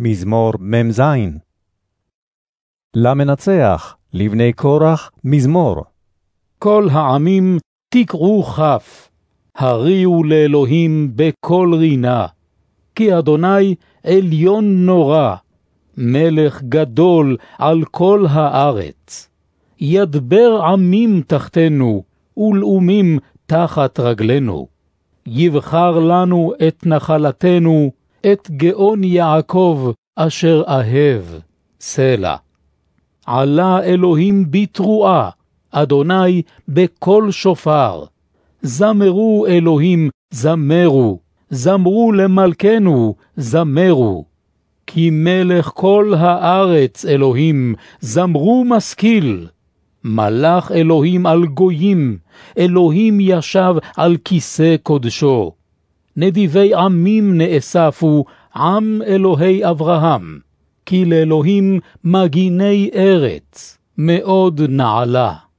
מזמור מ"ז. למנצח, לבני קורח, מזמור. כל העמים תקעו כף, הריעו לאלוהים בקול רינה, כי אדוני עליון נורא, מלך גדול על כל הארץ. ידבר עמים תחתנו, ולאומים תחת רגלינו. יבחר לנו את נחלתנו, את גאון יעקב אשר אהב, סלע. עלה אלוהים בתרועה, אדוני בקול שופר. זמרו אלוהים, זמרו, זמרו למלכנו, זמרו. כי מלך כל הארץ אלוהים, זמרו משכיל. מלך אלוהים על גויים, אלוהים ישב על כיסא קודשו. נדיבי עמים נאספו, עם אלוהי אברהם, כי לאלוהים מגיני ארץ, מאוד נעלה.